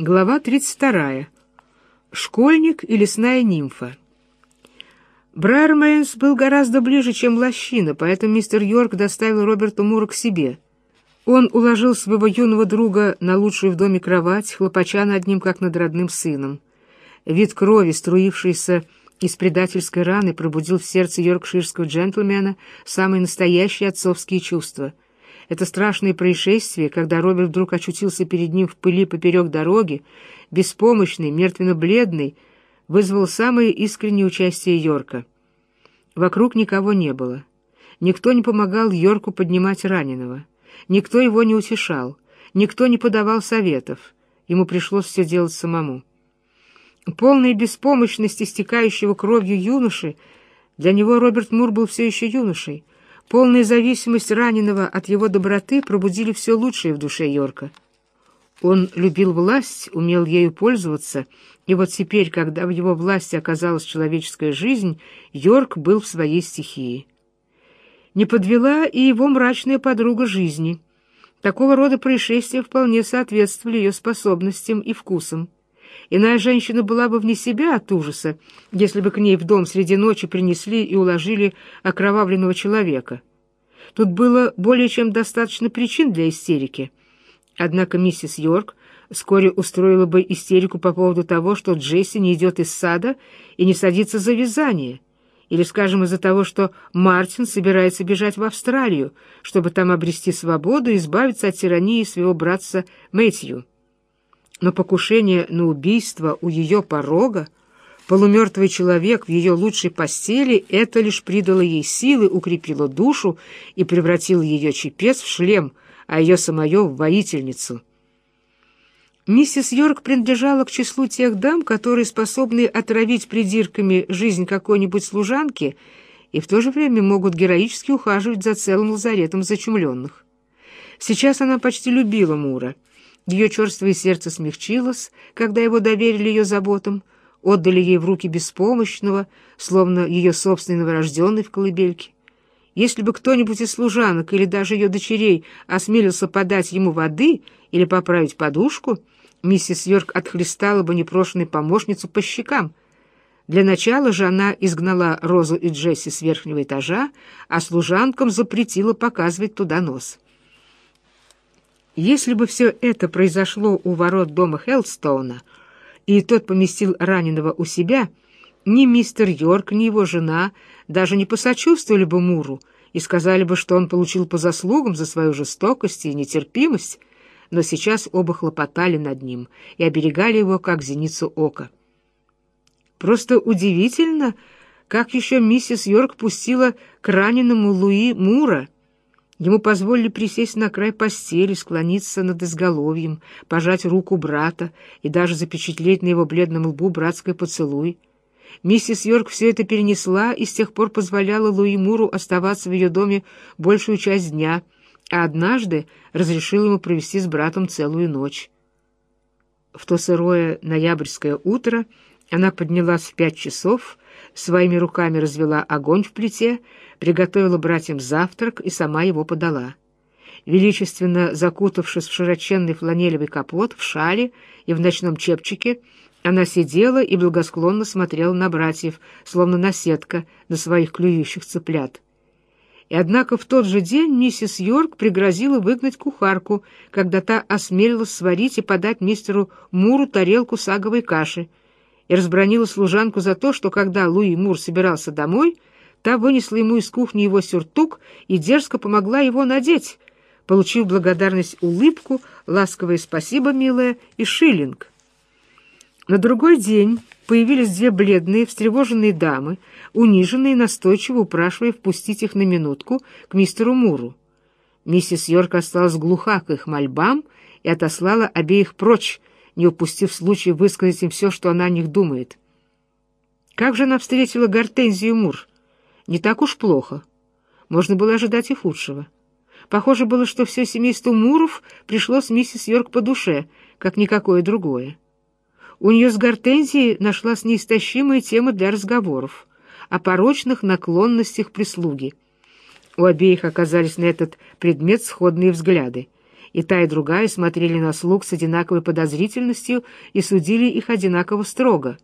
Глава 32. Школьник и лесная нимфа. Брайермейнс был гораздо ближе, чем лощина, поэтому мистер Йорк доставил Роберта Мура к себе. Он уложил своего юного друга на лучшую в доме кровать, хлопача над ним, как над родным сыном. Вид крови, струившейся из предательской раны, пробудил в сердце йоркширского джентльмена самые настоящие отцовские чувства — это страшное происшествие, когда Роберт вдруг очутился перед ним в пыли поперек дороги, беспомощный, мертвенно-бледный, вызвал самое искреннее участие Йорка. Вокруг никого не было. Никто не помогал Йорку поднимать раненого. Никто его не утешал. Никто не подавал советов. Ему пришлось все делать самому. Полная беспомощность истекающего кровью юноши, для него Роберт Мур был все еще юношей — Полная зависимость раненого от его доброты пробудили все лучшее в душе Йорка. Он любил власть, умел ею пользоваться, и вот теперь, когда в его власти оказалась человеческая жизнь, Йорк был в своей стихии. Не подвела и его мрачная подруга жизни. Такого рода происшествия вполне соответствовали ее способностям и вкусам. Иная женщина была бы вне себя от ужаса, если бы к ней в дом среди ночи принесли и уложили окровавленного человека. Тут было более чем достаточно причин для истерики. Однако миссис Йорк вскоре устроила бы истерику по поводу того, что Джесси не идет из сада и не садится за вязание, или, скажем, из-за того, что Мартин собирается бежать в Австралию, чтобы там обрести свободу и избавиться от тирании своего братца Мэтью но покушение на убийство у ее порога, полумертвый человек в ее лучшей постели, это лишь придало ей силы, укрепило душу и превратило ее чепец в шлем, а ее самое в воительницу. Миссис Йорк принадлежала к числу тех дам, которые способны отравить придирками жизнь какой-нибудь служанки и в то же время могут героически ухаживать за целым лазаретом зачумленных. Сейчас она почти любила Мура — ее черствое сердце смягчилось, когда его доверили ее заботам, отдали ей в руки беспомощного, словно ее собственный новорожденный в колыбельке. Если бы кто-нибудь из служанок или даже ее дочерей осмелился подать ему воды или поправить подушку, миссис Йорк отхлестала бы непрошенную помощницу по щекам. Для начала же она изгнала Розу и Джесси с верхнего этажа, а служанкам запретила показывать туда нос. Если бы все это произошло у ворот дома Хелстоуна, и тот поместил раненого у себя, ни мистер Йорк, ни его жена даже не посочувствовали бы Муру и сказали бы, что он получил по заслугам за свою жестокость и нетерпимость, но сейчас оба хлопотали над ним и оберегали его, как зеницу ока. Просто удивительно, как еще миссис Йорк пустила к раненому Луи Мура — Ему позволили присесть на край постели, склониться над изголовьем, пожать руку брата и даже запечатлеть на его бледном лбу братский поцелуй. Миссис Йорк все это перенесла и с тех пор позволяла Луи Муру оставаться в ее доме большую часть дня, а однажды разрешила ему провести с братом целую ночь. В то сырое ноябрьское утро она поднялась в пять часов, своими руками развела огонь в плите, приготовила братьям завтрак и сама его подала. Величественно закутавшись в широченный фланелевый капот, в шале и в ночном чепчике, она сидела и благосклонно смотрела на братьев, словно наседка на своих клюющих цыплят. И однако в тот же день миссис Йорк пригрозила выгнать кухарку, когда та осмелилась сварить и подать мистеру Муру тарелку саговой каши, и разбронила служанку за то, что когда Луи Мур собирался домой — Та вынесла ему из кухни его сюртук и дерзко помогла его надеть, получив благодарность улыбку, ласковое спасибо, милая, и шиллинг. На другой день появились две бледные, встревоженные дамы, униженные, настойчиво упрашивая впустить их на минутку к мистеру Муру. Миссис Йорк осталась глуха к их мольбам и отослала обеих прочь, не упустив случая высказать им все, что она о них думает. Как же она встретила Гортензию Мур? Не так уж плохо. Можно было ожидать и худшего. Похоже было, что все семейство Муров пришло с миссис Йорк по душе, как никакое другое. У нее с Гортензией нашлась неистощимая тема для разговоров о порочных наклонностях прислуги. У обеих оказались на этот предмет сходные взгляды, И та, и другая смотрели на слуг с одинаковой подозрительностью и судили их одинаково строго.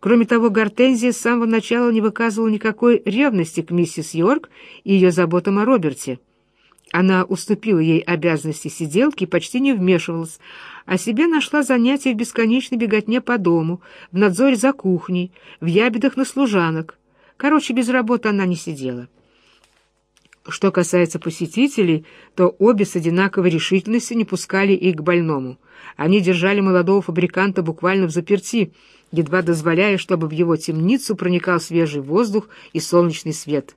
Кроме того, Гортензия с самого начала не выказывала никакой ревности к миссис Йорк и ее заботам о Роберте. Она уступила ей обязанности сиделки и почти не вмешивалась, а себе нашла занятия в бесконечной беготне по дому, в надзоре за кухней, в ябедах на служанок. Короче, без работы она не сидела. Что касается посетителей, то обе с одинаковой решительностью не пускали их к больному. Они держали молодого фабриканта буквально в заперти, едва дозволяя, чтобы в его темницу проникал свежий воздух и солнечный свет.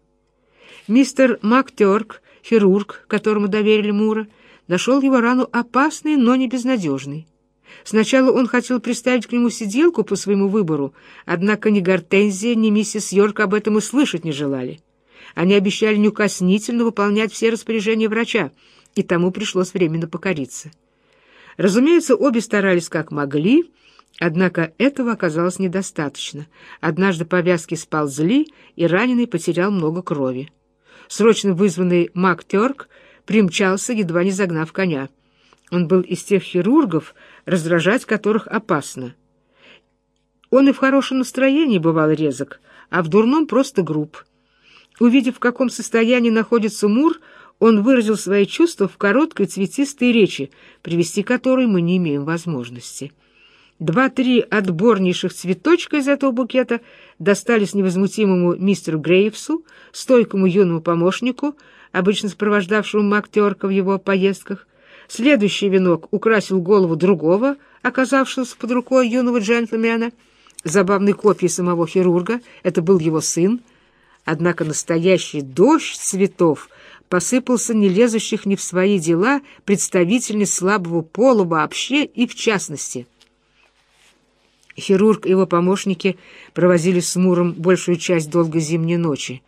Мистер Мактерк, хирург, которому доверили Мура, нашел его рану опасной, но не безнадежной. Сначала он хотел приставить к нему сиделку по своему выбору, однако ни Гортензия, ни миссис Йорк об этом и слышать не желали. Они обещали неукоснительно выполнять все распоряжения врача, и тому пришлось временно покориться. Разумеется, обе старались как могли, однако этого оказалось недостаточно. Однажды повязки сползли, и раненый потерял много крови. Срочно вызванный Мак Терк примчался, едва не загнав коня. Он был из тех хирургов, раздражать которых опасно. Он и в хорошем настроении бывал резок, а в дурном просто груб. Увидев, в каком состоянии находится Мур, он выразил свои чувства в короткой цветистой речи, привести которой мы не имеем возможности. Два-три отборнейших цветочка из этого букета достались невозмутимому мистеру Грейвсу, стойкому юному помощнику, обычно сопровождавшему Мактерка в его поездках. Следующий венок украсил голову другого, оказавшегося под рукой юного джентльмена. Забавной копией самого хирурга, это был его сын, Однако настоящий дождь цветов посыпался не лезущих ни в свои дела представительниц слабого пола вообще и в частности. Хирург и его помощники провозили с Муром большую часть долгой зимней ночи.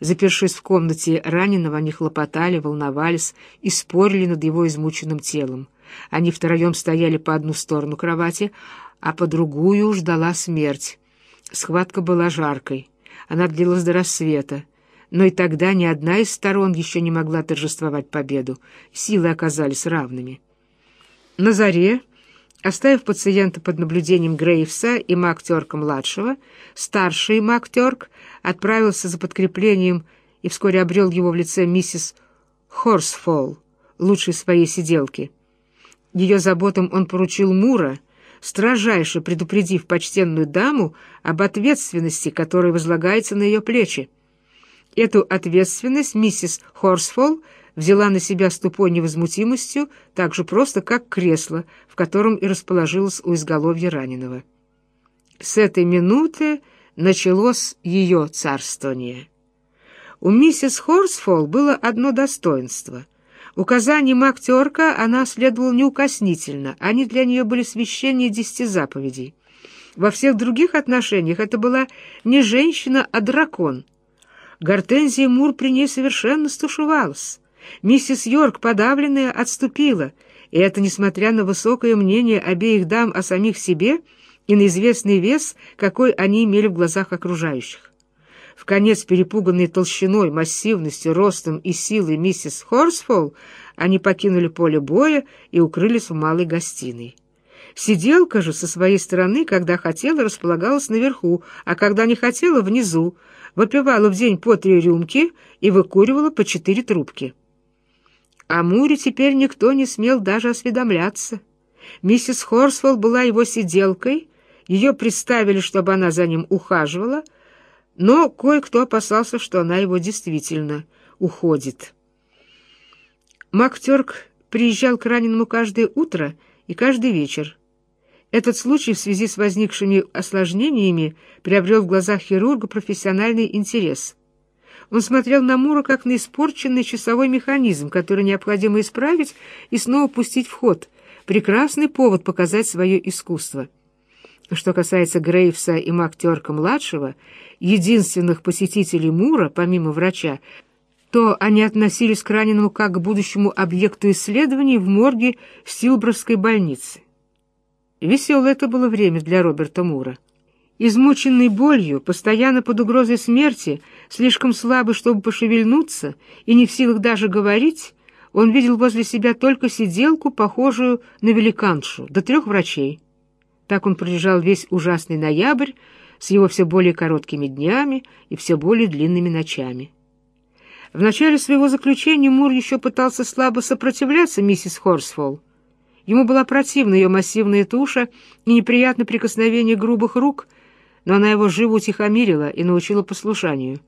Запершись в комнате раненого, они хлопотали, волновались и спорили над его измученным телом. Они втроем стояли по одну сторону кровати, а по другую ждала смерть. Схватка была жаркой. Она длилась до рассвета, но и тогда ни одна из сторон еще не могла торжествовать победу. Силы оказались равными. На заре, оставив пациента под наблюдением Грейвса и Мактерка-младшего, старший Мактерк отправился за подкреплением и вскоре обрел его в лице миссис Хорсфолл, лучшей своей сиделки. Ее заботам он поручил Мура — строжайше предупредив почтенную даму об ответственности, которая возлагается на ее плечи. Эту ответственность миссис Хорсфолл взяла на себя с тупой невозмутимостью так же просто, как кресло, в котором и расположилась у изголовья раненого. С этой минуты началось ее царствование. У миссис Хорсфолл было одно достоинство — Указания Мактерка она следовала неукоснительно, они для нее были священнее десяти заповедей. Во всех других отношениях это была не женщина, а дракон. Гортензия Мур при ней совершенно стушевалась. Миссис Йорк, подавленная, отступила, и это несмотря на высокое мнение обеих дам о самих себе и на известный вес, какой они имели в глазах окружающих. В конец перепуганные толщиной, массивностью, ростом и силой миссис Хорсфолл, они покинули поле боя и укрылись в малой гостиной. Сиделка же со своей стороны, когда хотела, располагалась наверху, а когда не хотела — внизу, выпивала в день по три рюмки и выкуривала по четыре трубки. О Муре теперь никто не смел даже осведомляться. Миссис Хорсфолл была его сиделкой, ее представили, чтобы она за ним ухаживала — но кое-кто опасался, что она его действительно уходит. Мактерк приезжал к раненому каждое утро и каждый вечер. Этот случай в связи с возникшими осложнениями приобрел в глазах хирурга профессиональный интерес. Он смотрел на Мура как на испорченный часовой механизм, который необходимо исправить и снова пустить в ход. Прекрасный повод показать свое искусство. Что касается Грейвса и Мактерка-младшего, единственных посетителей Мура, помимо врача, то они относились к раненому как к будущему объекту исследований в морге Стилбровской больницы. Веселое это было время для Роберта Мура. Измученный болью, постоянно под угрозой смерти, слишком слабый, чтобы пошевельнуться, и не в силах даже говорить, он видел возле себя только сиделку, похожую на великаншу, до трех врачей. Так он пролежал весь ужасный ноябрь с его все более короткими днями и все более длинными ночами. В начале своего заключения Мур еще пытался слабо сопротивляться миссис Хорсфолл. Ему была противна ее массивная туша и неприятное прикосновение грубых рук, но она его живо утихомирила и научила послушанию.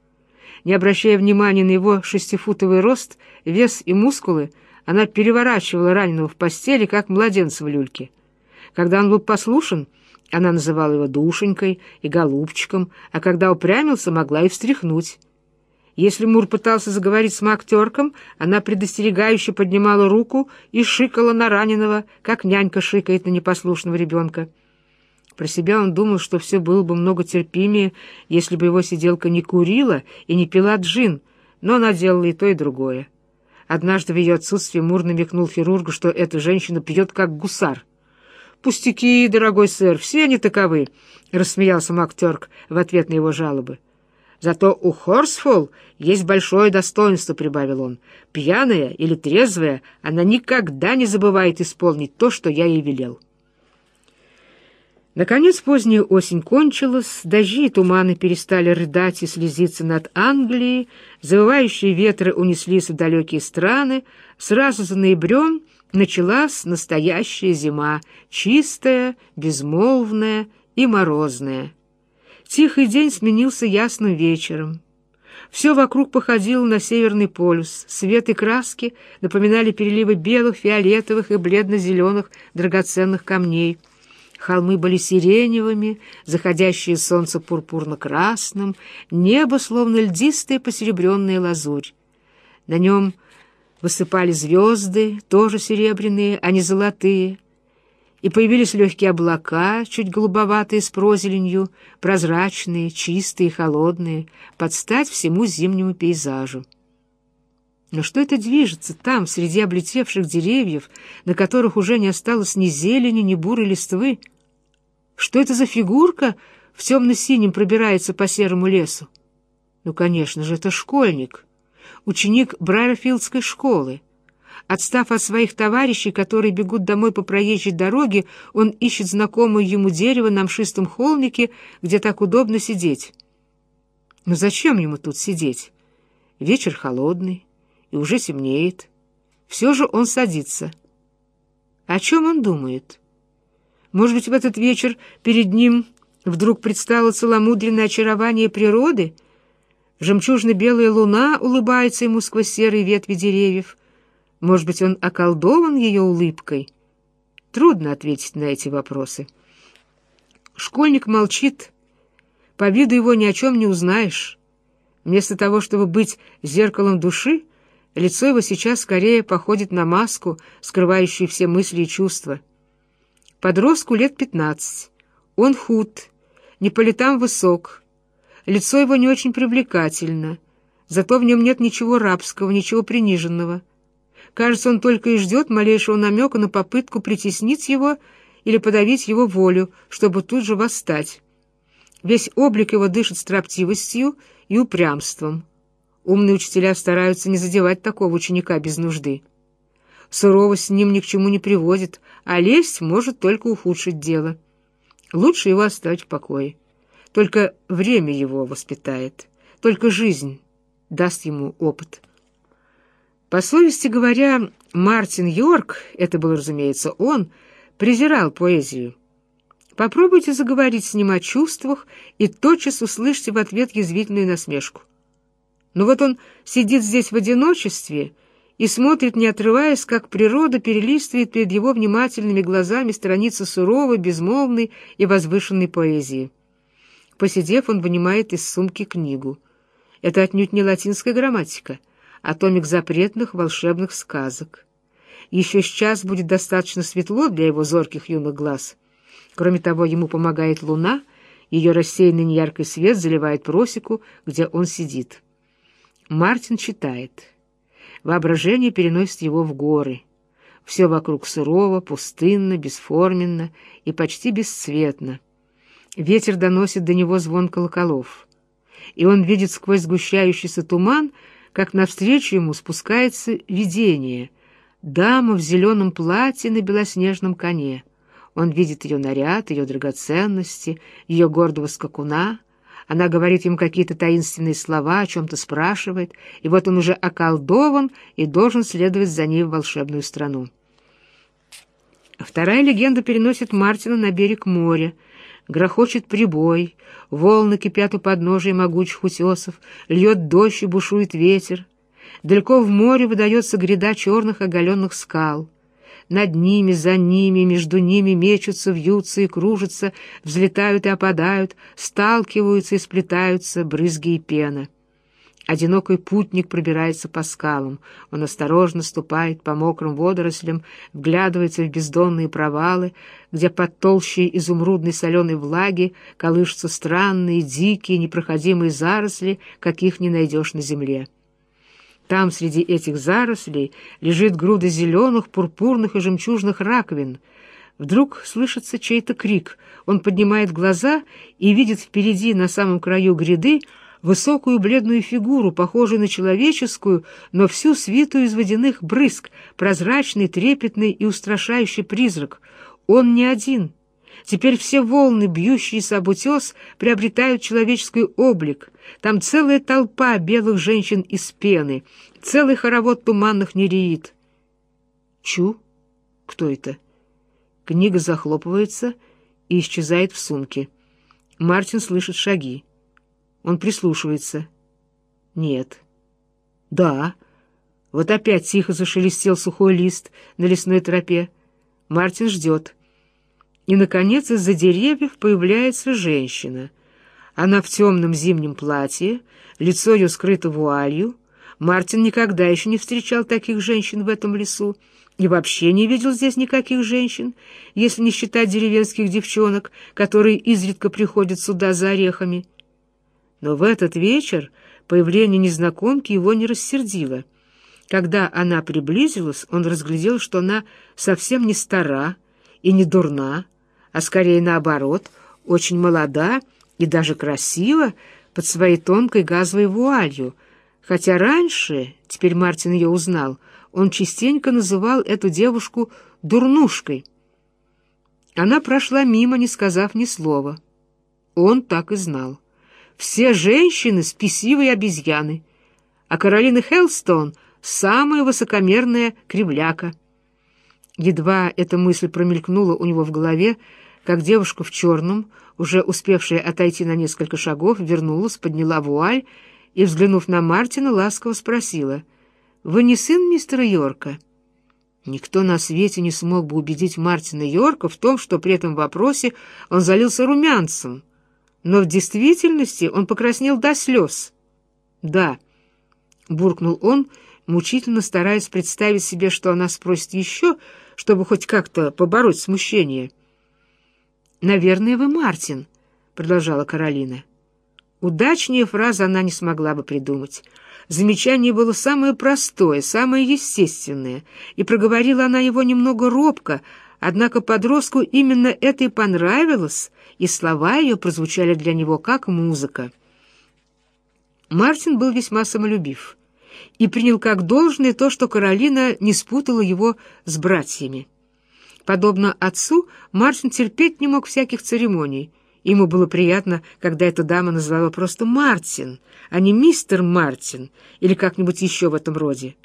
Не обращая внимания на его шестифутовый рост, вес и мускулы, она переворачивала раненого в постели, как младенца в люльке. Когда он был послушен, она называла его душенькой и голубчиком, а когда упрямился, могла и встряхнуть. Если Мур пытался заговорить с мактерком, она предостерегающе поднимала руку и шикала на раненого, как нянька шикает на непослушного ребенка. Про себя он думал, что все было бы много терпимее, если бы его сиделка не курила и не пила джин, но она делала и то, и другое. Однажды в ее отсутствие Мур намекнул хирургу, что эта женщина пьет как гусар. «Пустяки, дорогой сэр, все они таковы», — рассмеялся Мактерк в ответ на его жалобы. Зато у Хорсфолл есть большое достоинство, — прибавил он. Пьяная или трезвая, она никогда не забывает исполнить то, что я ей велел. Наконец поздняя осень кончилась, дожди и туманы перестали рыдать и слезиться над Англией, завывающие ветры унеслись в далекие страны, сразу за ноябрем началась настоящая зима, чистая, безмолвная и морозная. Тихий день сменился ясным вечером. Все вокруг походило на Северный полюс. Свет и краски напоминали переливы белых, фиолетовых и бледно-зеленых драгоценных камней. Холмы были сиреневыми, заходящее солнце пурпурно-красным, небо словно льдистая посеребренная лазурь. На нем высыпали звезды, тоже серебряные, а не золотые, и появились легкие облака, чуть голубоватые с прозеленью, прозрачные, чистые, холодные, под стать всему зимнему пейзажу. Но что это движется там, среди облетевших деревьев, на которых уже не осталось ни зелени, ни бурой листвы? Что это за фигурка в темно-синем пробирается по серому лесу? Ну, конечно же, это школьник, ученик Брайерфилдской школы. Отстав от своих товарищей, которые бегут домой по проезжей дороге, он ищет знакомое ему дерево на мшистом холмике, где так удобно сидеть. Но зачем ему тут сидеть? Вечер холодный, и уже темнеет. Все же он садится. О чем он думает? Может быть, в этот вечер перед ним вдруг предстало целомудренное очарование природы? Жемчужно-белая луна улыбается ему сквозь серые ветви деревьев — может быть, он околдован ее улыбкой? Трудно ответить на эти вопросы. Школьник молчит. По виду его ни о чем не узнаешь. Вместо того, чтобы быть зеркалом души, лицо его сейчас скорее походит на маску, скрывающую все мысли и чувства. Подростку лет пятнадцать. Он худ, не по летам высок. Лицо его не очень привлекательно, зато в нем нет ничего рабского, ничего приниженного. Кажется, он только и ждет малейшего намека на попытку притеснить его или подавить его волю, чтобы тут же восстать. Весь облик его дышит строптивостью и упрямством. Умные учителя стараются не задевать такого ученика без нужды. Суровость с ним ни к чему не приводит, а лесть может только ухудшить дело. Лучше его оставить в покое. Только время его воспитает, только жизнь даст ему опыт. По совести говоря, Мартин Йорк, это был, разумеется, он, презирал поэзию. Попробуйте заговорить с ним о чувствах и тотчас услышите в ответ язвительную насмешку. Но вот он сидит здесь в одиночестве и смотрит, не отрываясь, как природа перелистывает перед его внимательными глазами страницы суровой, безмолвной и возвышенной поэзии. Посидев, он вынимает из сумки книгу. Это отнюдь не латинская грамматика — а томик запретных волшебных сказок. Еще сейчас будет достаточно светло для его зорких юных глаз. Кроме того, ему помогает луна, ее рассеянный неяркий свет заливает просеку, где он сидит. Мартин читает. Воображение переносит его в горы. Все вокруг сурово, пустынно, бесформенно и почти бесцветно. Ветер доносит до него звон колоколов. И он видит сквозь сгущающийся туман, как навстречу ему спускается видение. Дама в зеленом платье на белоснежном коне. Он видит ее наряд, ее драгоценности, ее гордого скакуна. Она говорит ему какие-то таинственные слова, о чем-то спрашивает, и вот он уже околдован и должен следовать за ней в волшебную страну. Вторая легенда переносит Мартина на берег моря. Грохочет прибой, волны кипят у подножия могучих утесов, льет дождь и бушует ветер. Далеко в море выдается гряда черных оголенных скал. Над ними, за ними, между ними мечутся, вьются и кружатся, взлетают и опадают, сталкиваются и сплетаются брызги и пена. Одинокий путник пробирается по скалам. Он осторожно ступает по мокрым водорослям, вглядывается в бездонные провалы, где под толщей изумрудной соленой влаги колышутся странные, дикие, непроходимые заросли, каких не найдешь на земле. Там, среди этих зарослей, лежит груда зеленых, пурпурных и жемчужных раковин. Вдруг слышится чей-то крик. Он поднимает глаза и видит впереди, на самом краю гряды, высокую бледную фигуру, похожую на человеческую, но всю свитую из водяных брызг, прозрачный, трепетный и устрашающий призрак. Он не один. Теперь все волны, бьющиеся об утес, приобретают человеческий облик. Там целая толпа белых женщин из пены, целый хоровод туманных нереид. Чу? Кто это? Книга захлопывается и исчезает в сумке. Мартин слышит шаги. Он прислушивается. Нет. Да. Вот опять тихо зашелестел сухой лист на лесной тропе. Мартин ждет. И, наконец, из-за деревьев появляется женщина. Она в темном зимнем платье, лицо ее скрыто вуалью. Мартин никогда еще не встречал таких женщин в этом лесу и вообще не видел здесь никаких женщин, если не считать деревенских девчонок, которые изредка приходят сюда за орехами. Но в этот вечер появление незнакомки его не рассердило. Когда она приблизилась, он разглядел, что она совсем не стара и не дурна, а скорее наоборот, очень молода и даже красива под своей тонкой газовой вуалью, хотя раньше, теперь Мартин ее узнал, он частенько называл эту девушку «дурнушкой». Она прошла мимо, не сказав ни слова. Он так и знал. Все женщины — спесивые обезьяны, а Каролина Хелстон — самая высокомерная кривляка. Едва эта мысль промелькнула у него в голове, как девушка в черном, уже успевшая отойти на несколько шагов, вернулась, подняла вуаль и, взглянув на Мартина, ласково спросила, «Вы не сын мистера Йорка?» Никто на свете не смог бы убедить Мартина Йорка в том, что при этом вопросе он залился румянцем, но в действительности он покраснел до слез. «Да», — буркнул он, мучительно стараясь представить себе, что она спросит еще, чтобы хоть как-то побороть смущение. «Наверное, вы Мартин», — продолжала Каролина. Удачнее фразы она не смогла бы придумать. Замечание было самое простое, самое естественное, и проговорила она его немного робко, однако подростку именно это и понравилось, и слова ее прозвучали для него как музыка. Мартин был весьма самолюбив и принял как должное то, что Каролина не спутала его с братьями. Подобно отцу, Мартин терпеть не мог всяких церемоний. Ему было приятно, когда эта дама называла просто Мартин, а не мистер Мартин или как-нибудь еще в этом роде.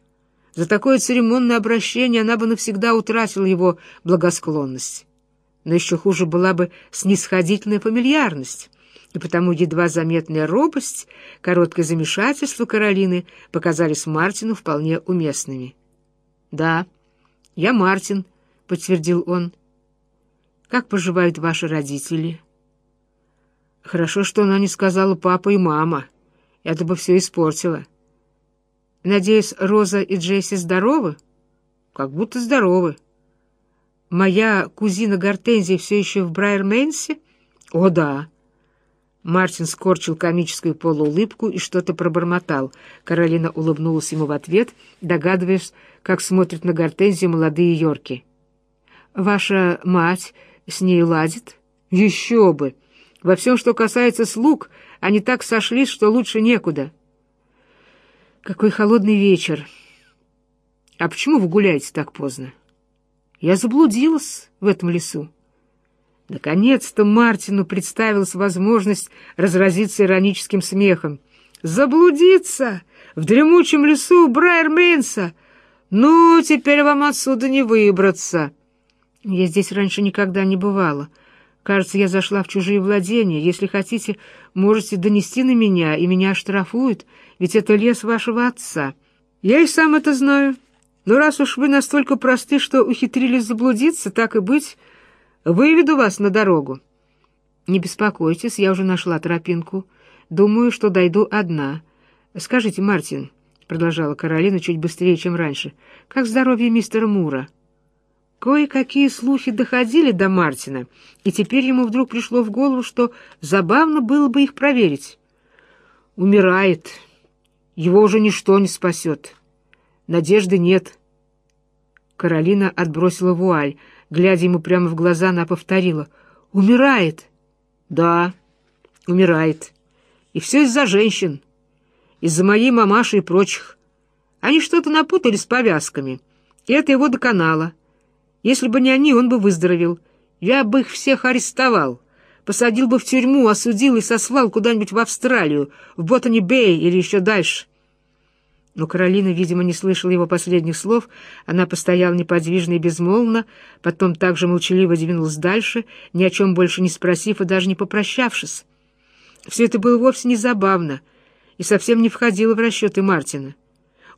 За такое церемонное обращение она бы навсегда утратила его благосклонность. Но еще хуже была бы снисходительная фамильярность, и потому едва заметная робость, короткое замешательство Каролины показались Мартину вполне уместными. «Да, я Мартин», — подтвердил он. «Как поживают ваши родители?» «Хорошо, что она не сказала папа и мама. Это бы все испортило». «Надеюсь, Роза и Джесси здоровы?» «Как будто здоровы». «Моя кузина Гортензия все еще в Брайер-Мэнсе?» «О, да». Мартин скорчил комическую полуулыбку и что-то пробормотал. Каролина улыбнулась ему в ответ, догадываясь, как смотрят на Гортензию молодые Йорки. Ваша мать с ней ладит? Еще бы! Во всем, что касается слуг, они так сошлись, что лучше некуда. Какой холодный вечер. А почему вы гуляете так поздно? Я заблудилась в этом лесу. Наконец-то Мартину представилась возможность разразиться ироническим смехом. «Заблудиться! В дремучем лесу Брайермейнса! Ну, теперь вам отсюда не выбраться!» «Я здесь раньше никогда не бывала. Кажется, я зашла в чужие владения. Если хотите, можете донести на меня, и меня оштрафуют, ведь это лес вашего отца. Я и сам это знаю. Но раз уж вы настолько просты, что ухитрились заблудиться, так и быть, выведу вас на дорогу. Не беспокойтесь, я уже нашла тропинку. Думаю, что дойду одна. Скажите, Мартин, — продолжала Каролина чуть быстрее, чем раньше, — как здоровье мистера Мура?» Кое-какие слухи доходили до Мартина, и теперь ему вдруг пришло в голову, что забавно было бы их проверить. Умирает. Его уже ничто не спасет. Надежды нет. Каролина отбросила вуаль. Глядя ему прямо в глаза, она повторила. «Умирает!» «Да, умирает. И все из-за женщин. Из-за моей мамаши и прочих. Они что-то напутали с повязками, и это его доконало. Если бы не они, он бы выздоровел. Я бы их всех арестовал, посадил бы в тюрьму, осудил и сослал куда-нибудь в Австралию, в Ботани-Бэй или еще дальше. Но Каролина, видимо, не слышала его последних слов. Она постояла неподвижно и безмолвно, потом также молчаливо двинулась дальше, ни о чем больше не спросив и даже не попрощавшись. Все это было вовсе не забавно и совсем не входило в расчеты Мартина.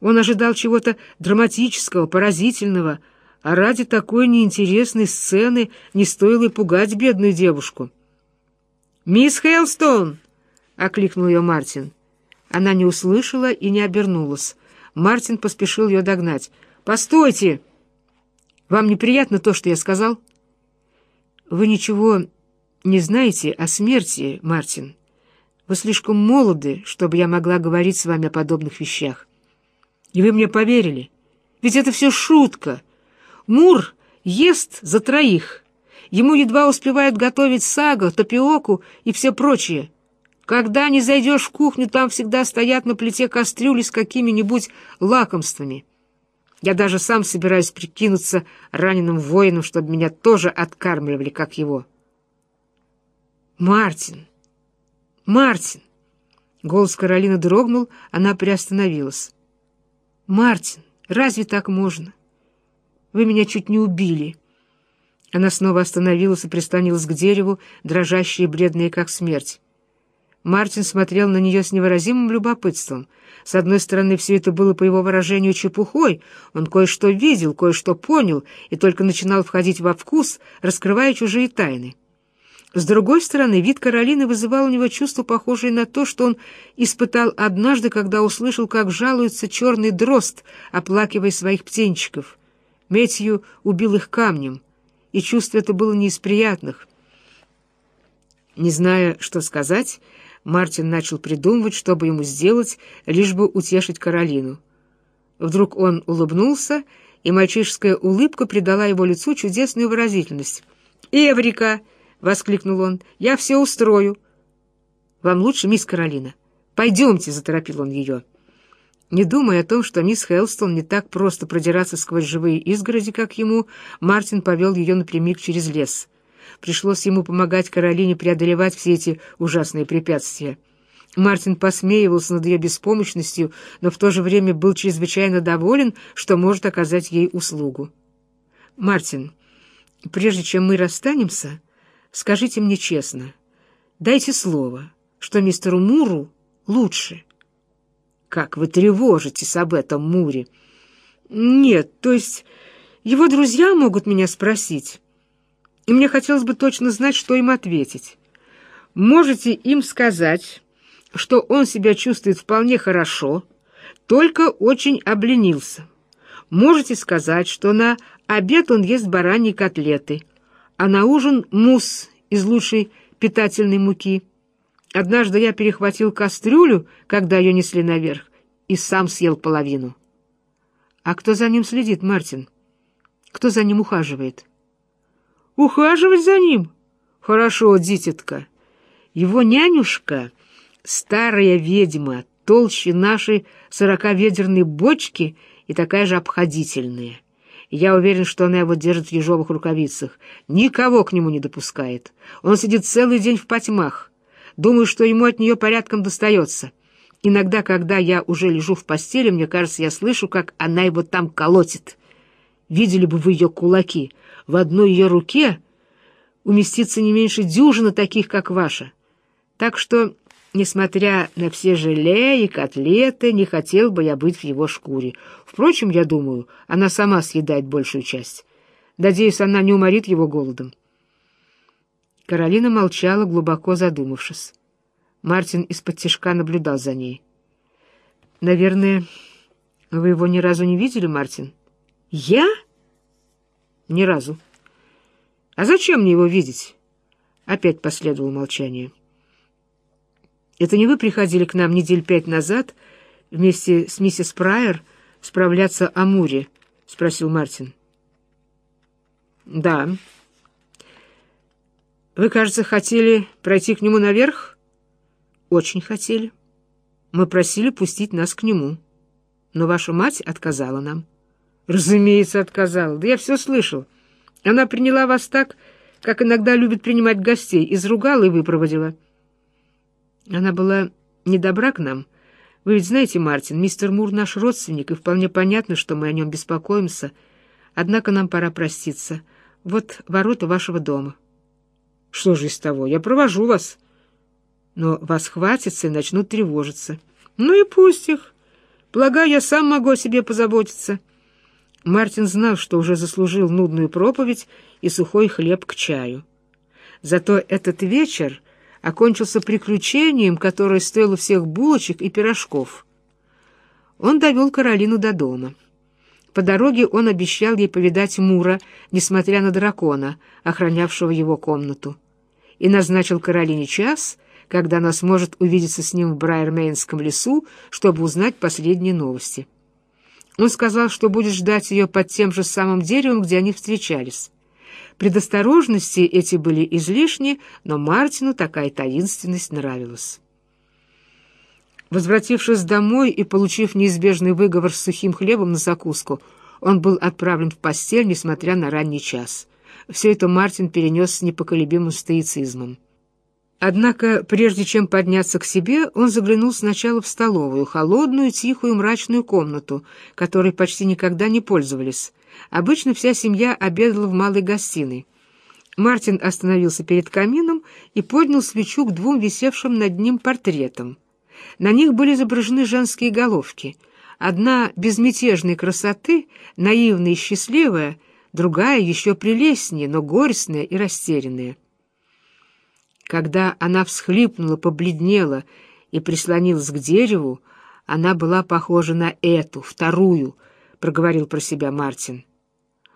Он ожидал чего-то драматического, поразительного, а ради такой неинтересной сцены не стоило и пугать бедную девушку. «Мисс Хейлстон!» — окликнул ее Мартин. Она не услышала и не обернулась. Мартин поспешил ее догнать. «Постойте! Вам неприятно то, что я сказал?» «Вы ничего не знаете о смерти, Мартин. Вы слишком молоды, чтобы я могла говорить с вами о подобных вещах. И вы мне поверили. Ведь это все шутка!» Мур ест за троих. Ему едва успевают готовить сага, тапиоку и все прочее. Когда не зайдешь в кухню, там всегда стоят на плите кастрюли с какими-нибудь лакомствами. Я даже сам собираюсь прикинуться раненым воином, чтобы меня тоже откармливали, как его. «Мартин! Мартин!» Голос Каролины дрогнул, она приостановилась. «Мартин, разве так можно? Вы меня чуть не убили». Она снова остановилась и прислонилась к дереву, дрожащая и бледная, как смерть. Мартин смотрел на нее с невыразимым любопытством. С одной стороны, все это было, по его выражению, чепухой. Он кое-что видел, кое-что понял и только начинал входить во вкус, раскрывая чужие тайны. С другой стороны, вид Каролины вызывал у него чувство, похожее на то, что он испытал однажды, когда услышал, как жалуется черный дрозд, оплакивая своих птенчиков. Метью убил их камнем, и чувство это было не из приятных. Не зная, что сказать, Мартин начал придумывать, что бы ему сделать, лишь бы утешить Каролину. Вдруг он улыбнулся, и мальчишеская улыбка придала его лицу чудесную выразительность. «Эврика!» — воскликнул он. «Я все устрою!» «Вам лучше, мисс Каролина?» «Пойдемте!» — заторопил он ее. Не думая о том, что мисс Хелстон не так просто продираться сквозь живые изгороди, как ему, Мартин повел ее напрямик через лес. Пришлось ему помогать Каролине преодолевать все эти ужасные препятствия. Мартин посмеивался над ее беспомощностью, но в то же время был чрезвычайно доволен, что может оказать ей услугу. «Мартин, прежде чем мы расстанемся, скажите мне честно, дайте слово, что мистеру Муру лучше». Как вы тревожитесь об этом Муре? Нет, то есть его друзья могут меня спросить, и мне хотелось бы точно знать, что им ответить. Можете им сказать, что он себя чувствует вполне хорошо, только очень обленился. Можете сказать, что на обед он ест бараньи котлеты, а на ужин мусс из лучшей питательной муки — Однажды я перехватил кастрюлю, когда ее несли наверх, и сам съел половину. А кто за ним следит, Мартин? Кто за ним ухаживает? Ухаживать за ним? Хорошо, дитятка. Его нянюшка, старая ведьма, толще нашей сороковедерной бочки и такая же обходительная. Я уверен, что она его держит в ежовых рукавицах. Никого к нему не допускает. Он сидит целый день в потьмах. Думаю, что ему от нее порядком достается. Иногда, когда я уже лежу в постели, мне кажется, я слышу, как она его там колотит. Видели бы вы ее кулаки. В одной ее руке уместится не меньше дюжины таких, как ваша. Так что, несмотря на все желе и котлеты, не хотел бы я быть в его шкуре. Впрочем, я думаю, она сама съедает большую часть. Надеюсь, она не уморит его голодом. Каролина молчала, глубоко задумавшись. Мартин из-под тишка наблюдал за ней. «Наверное, вы его ни разу не видели, Мартин?» «Я?» «Ни разу». «А зачем мне его видеть?» Опять последовало молчание. «Это не вы приходили к нам недель пять назад вместе с миссис Прайер справляться о Муре?» — спросил Мартин. «Да». «Вы, кажется, хотели пройти к нему наверх?» «Очень хотели. Мы просили пустить нас к нему. Но ваша мать отказала нам». «Разумеется, отказала. Да я все слышал. Она приняла вас так, как иногда любит принимать гостей, изругала и выпроводила». Она была недобра к нам. Вы ведь знаете, Мартин, мистер Мур наш родственник, и вполне понятно, что мы о нем беспокоимся. Однако нам пора проститься. Вот ворота вашего дома». «Что же из того? Я провожу вас». «Но вас хватится и начнут тревожиться». «Ну и пусть их. Полагаю, я сам могу о себе позаботиться». Мартин знал, что уже заслужил нудную проповедь и сухой хлеб к чаю. Зато этот вечер окончился приключением, которое стоило всех булочек и пирожков. Он довел Каролину до дома. По дороге он обещал ей повидать Мура, несмотря на дракона, охранявшего его комнату, и назначил Каролине час, когда она сможет увидеться с ним в Брайермейнском лесу, чтобы узнать последние новости. Он сказал, что будет ждать ее под тем же самым деревом, где они встречались. Предосторожности эти были излишни, но Мартину такая таинственность нравилась. Возвратившись домой и получив неизбежный выговор с сухим хлебом на закуску, он был отправлен в постель, несмотря на ранний час. Все это Мартин перенес с непоколебимым стоицизмом. Однако, прежде чем подняться к себе, он заглянул сначала в столовую, холодную, тихую, мрачную комнату, которой почти никогда не пользовались. Обычно вся семья обедала в малой гостиной. Мартин остановился перед камином и поднял свечу к двум висевшим над ним портретам. На них были изображены женские головки. Одна безмятежной красоты, наивная и счастливая, другая еще прелестнее, но горестная и растерянная. Когда она всхлипнула, побледнела и прислонилась к дереву, она была похожа на эту, вторую, — проговорил про себя Мартин.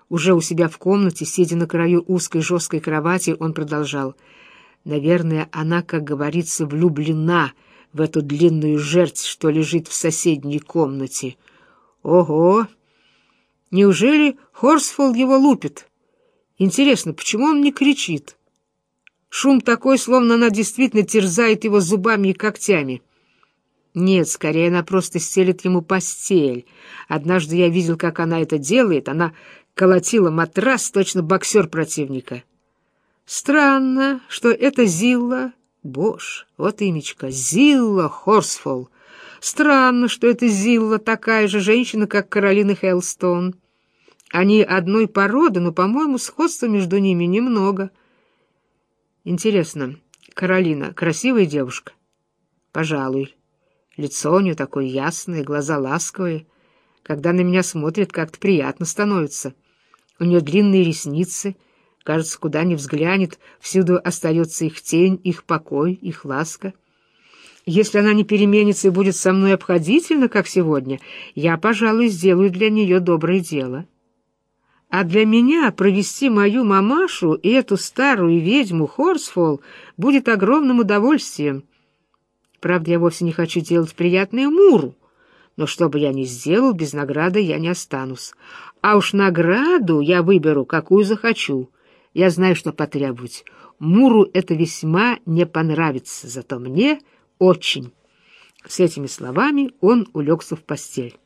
Уже у себя в комнате, сидя на краю узкой жесткой кровати, он продолжал. «Наверное, она, как говорится, влюблена в эту длинную жерть, что лежит в соседней комнате. Ого! Неужели Хорсфолд его лупит? Интересно, почему он не кричит?» Шум такой, словно она действительно терзает его зубами и когтями. Нет, скорее она просто стелит ему постель. Однажды я видел, как она это делает. Она колотила матрас, точно боксер противника. Странно, что это Зилла... Боже, вот имечко, Зилла Хорсфолл. Странно, что это Зилла такая же женщина, как Каролина Хелстон. Они одной породы, но, по-моему, сходства между ними немного — Интересно, Каролина красивая девушка? Пожалуй. Лицо у нее такое ясное, глаза ласковые. Когда на меня смотрит, как-то приятно становится. У нее длинные ресницы. Кажется, куда ни взглянет, всюду остается их тень, их покой, их ласка. Если она не переменится и будет со мной обходительна, как сегодня, я, пожалуй, сделаю для нее доброе дело». А для меня провести мою мамашу и эту старую ведьму Хорсфолл будет огромным удовольствием. Правда, я вовсе не хочу делать приятное Муру, но что бы я ни сделал, без награды я не останусь. А уж награду я выберу, какую захочу. Я знаю, что потребовать. Муру это весьма не понравится, зато мне очень. С этими словами он улегся в постель.